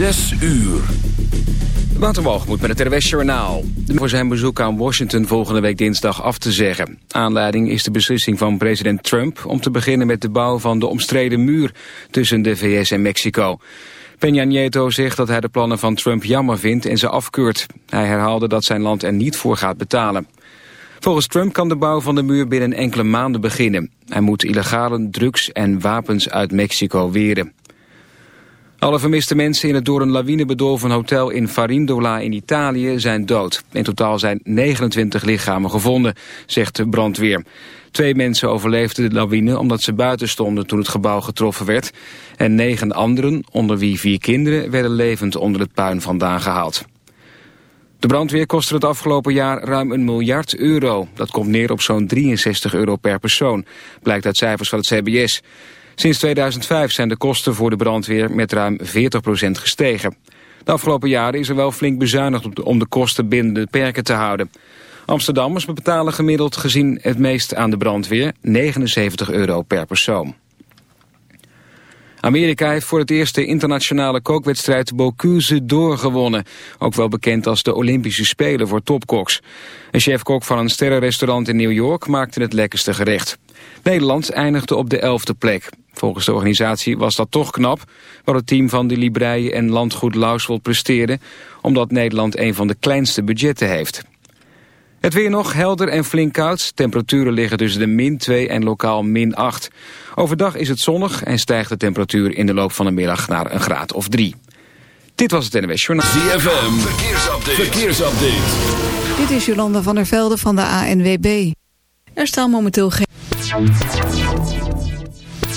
Zes uur. Waterwalgemoed met het RWS Journaal. Voor zijn bezoek aan Washington volgende week dinsdag af te zeggen. Aanleiding is de beslissing van president Trump... om te beginnen met de bouw van de omstreden muur tussen de VS en Mexico. Peña Nieto zegt dat hij de plannen van Trump jammer vindt en ze afkeurt. Hij herhaalde dat zijn land er niet voor gaat betalen. Volgens Trump kan de bouw van de muur binnen enkele maanden beginnen. Hij moet illegale drugs en wapens uit Mexico weren. Alle vermiste mensen in het door een lawine bedolven hotel in Farindola in Italië zijn dood. In totaal zijn 29 lichamen gevonden, zegt de brandweer. Twee mensen overleefden de lawine omdat ze buiten stonden toen het gebouw getroffen werd. En negen anderen, onder wie vier kinderen, werden levend onder het puin vandaan gehaald. De brandweer kostte het afgelopen jaar ruim een miljard euro. Dat komt neer op zo'n 63 euro per persoon, blijkt uit cijfers van het CBS. Sinds 2005 zijn de kosten voor de brandweer met ruim 40% gestegen. De afgelopen jaren is er wel flink bezuinigd om de kosten binnen de perken te houden. Amsterdammers betalen gemiddeld gezien het meest aan de brandweer, 79 euro per persoon. Amerika heeft voor het eerst de internationale kookwedstrijd Bocuse doorgewonnen. Ook wel bekend als de Olympische Spelen voor topkoks. Een chefkok van een sterrenrestaurant in New York maakte het lekkerste gerecht. Nederland eindigde op de elfde plek. Volgens de organisatie was dat toch knap, wat het team van de Libreien en Landgoed Lauswold presteerde, omdat Nederland een van de kleinste budgetten heeft. Het weer nog helder en flink koud. Temperaturen liggen tussen de min 2 en lokaal min 8. Overdag is het zonnig en stijgt de temperatuur in de loop van de middag naar een graad of 3. Dit was het NWS Journaal. ZFM, verkeersupdate. verkeersupdate. Dit is Jolanda van der Velde van de ANWB. Er staan momenteel geen...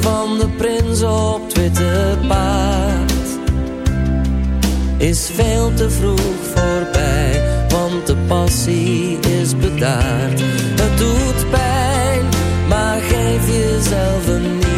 van de prins op het witte paard. Is veel te vroeg voorbij, want de passie is bedaard. Het doet pijn, maar geef jezelf een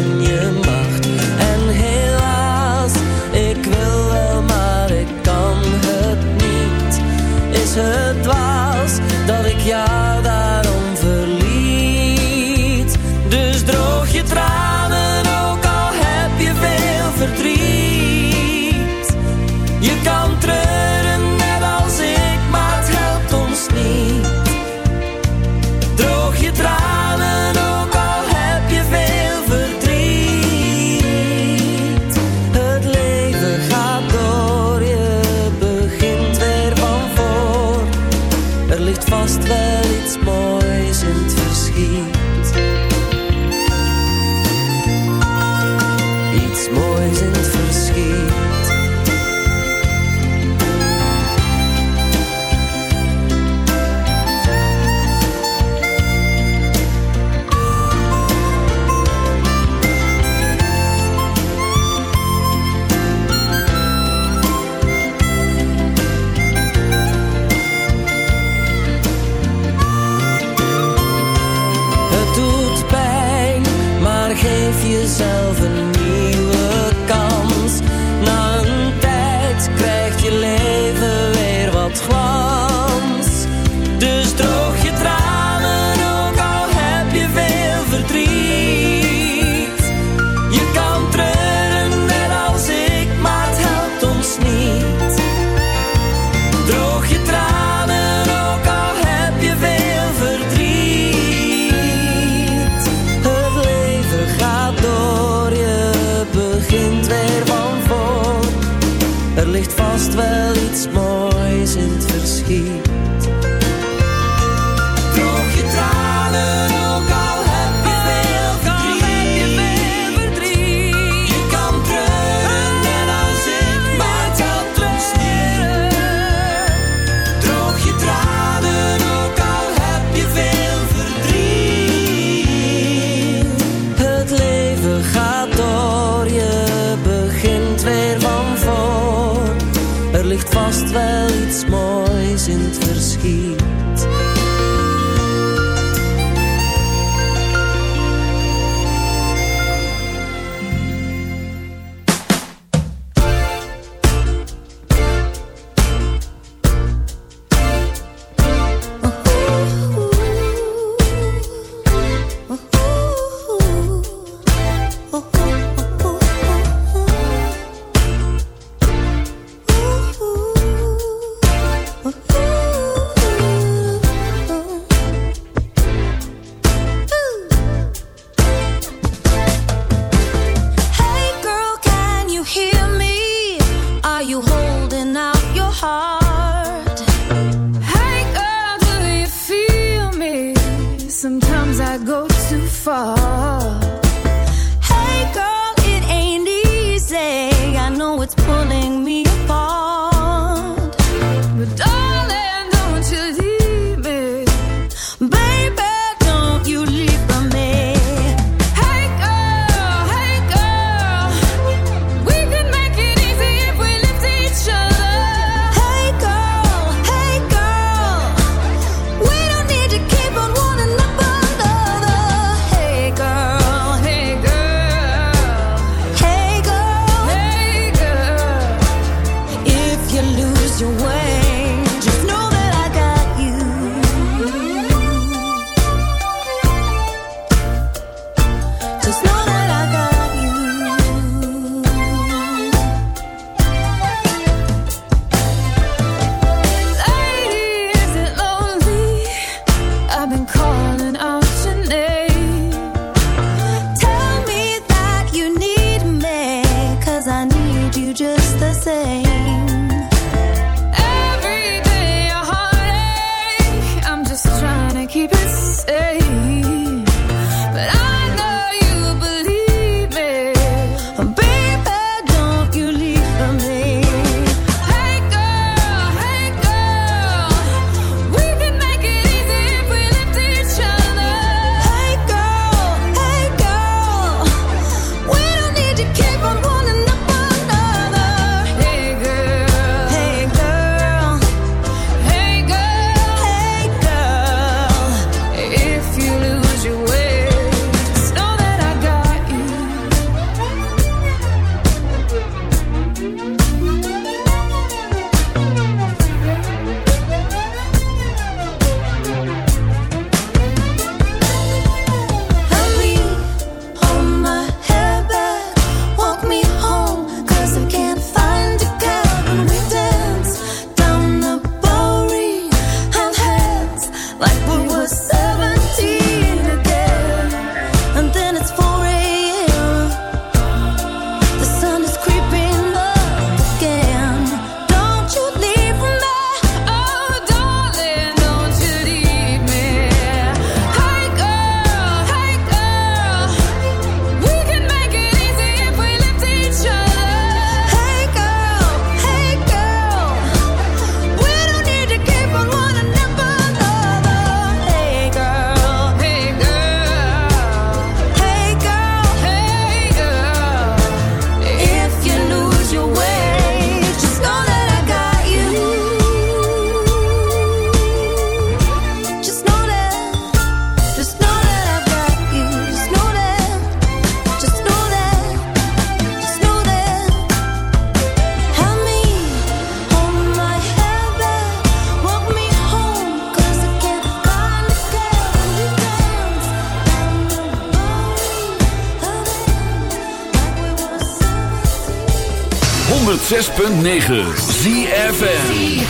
106.9 ZFM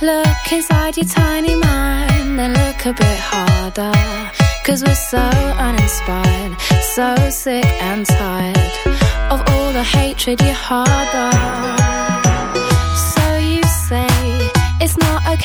Look inside your tiny mind and look a bit harder. Cause we're so uninspired, so sick and tired of all the hatred you harbor.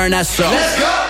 burn that soul. Let's go.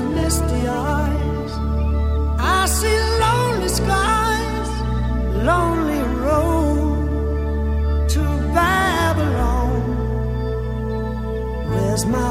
misty eyes. I see lonely skies, lonely road to Babylon. Where's my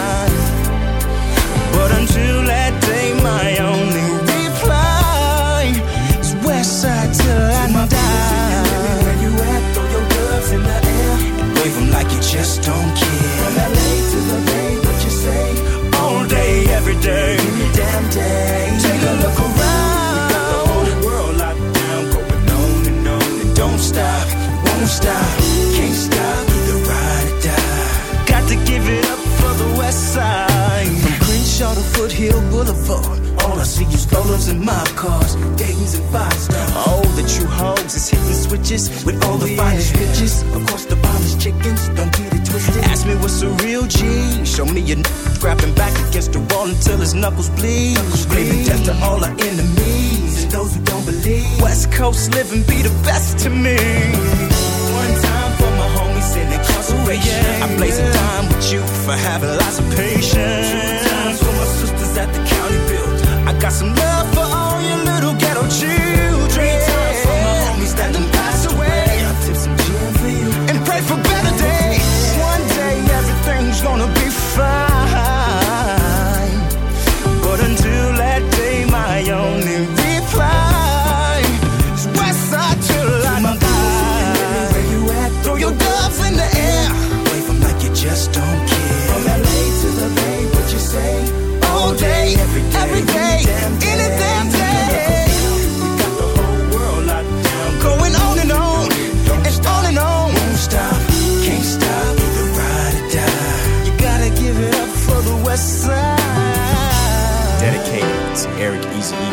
Until that day, my only reply is till I die. Where you at? Throw your gloves in the air and wave 'em like you just don't care. From LA to the Bay, what you say? All day, every day, any damn day. Rollers and mob cars, Dayton's and five stars. All the true hoes is hitting switches with all the finest bitches. Of course, the finest chickens, don't get it twisted. Ask me what's a real G. Show me a n- grabbing back against the wall until his knuckles bleed. Screaming death to all our enemies and those who don't believe. West Coast living be the best to me. One time for my homies in incarceration. Oh, I blaze a dime with you for having lots of patience. Got some love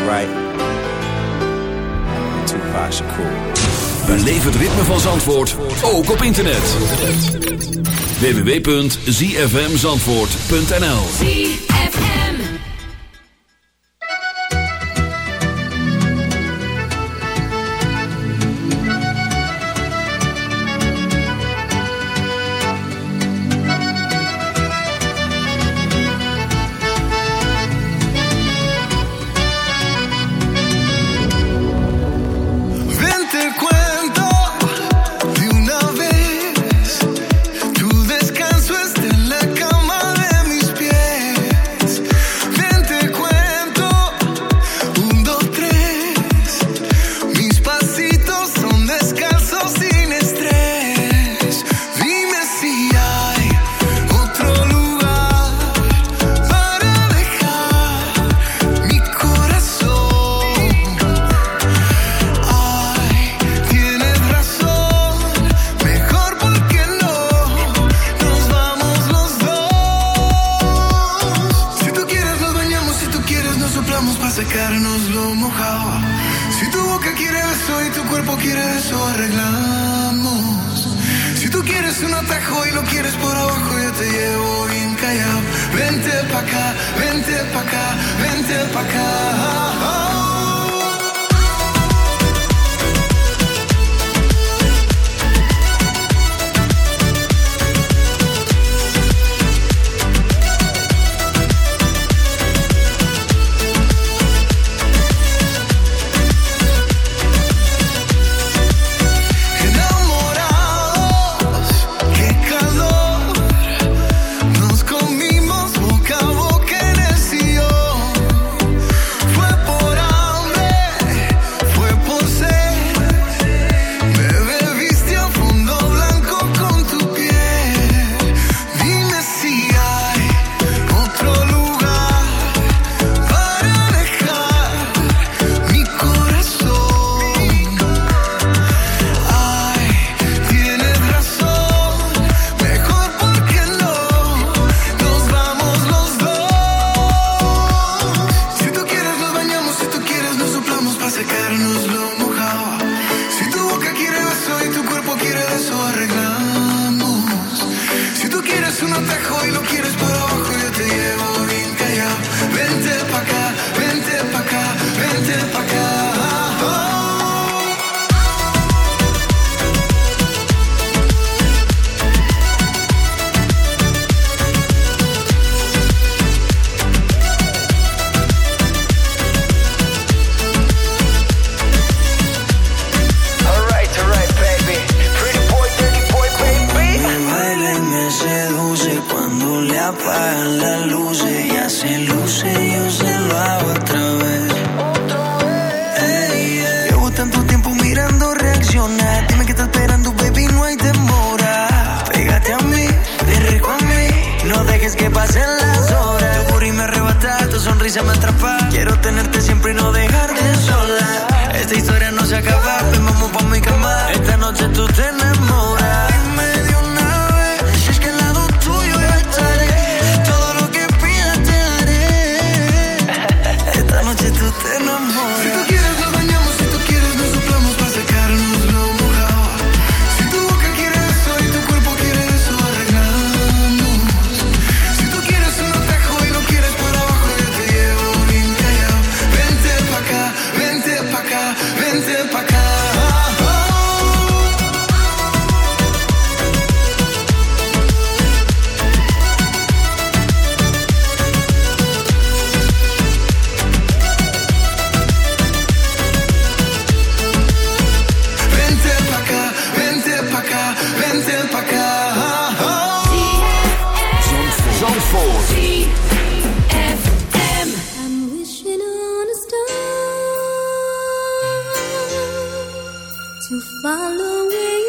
E. And Tupac het ritme van Zandvoort, ook op internet. www.zfmzandvoort.nl to follow where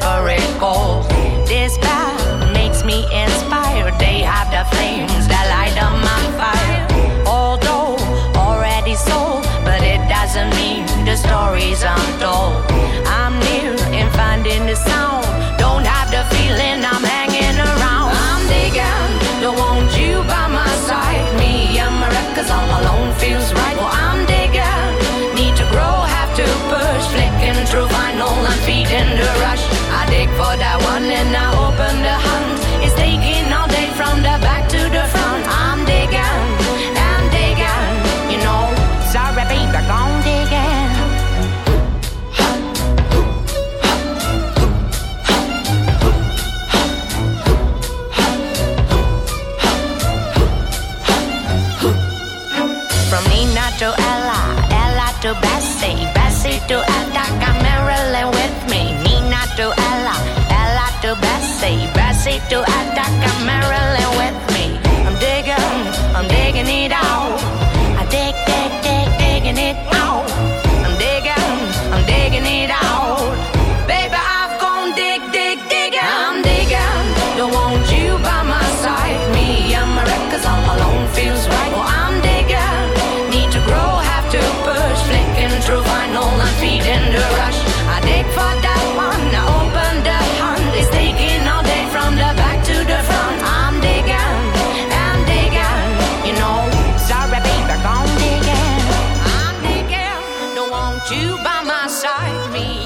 Separate goal. Bessie to Attica,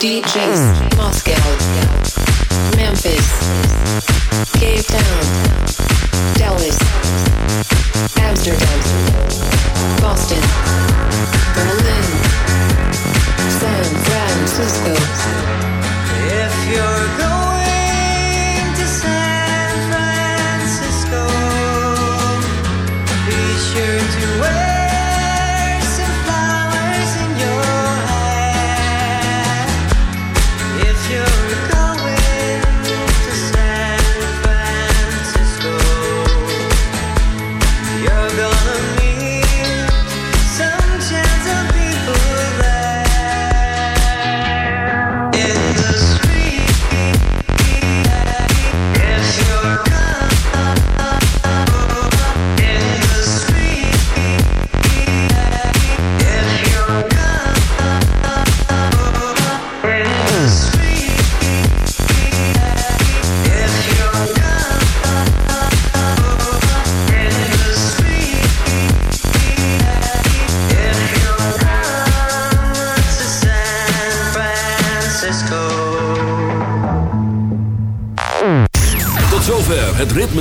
DJs.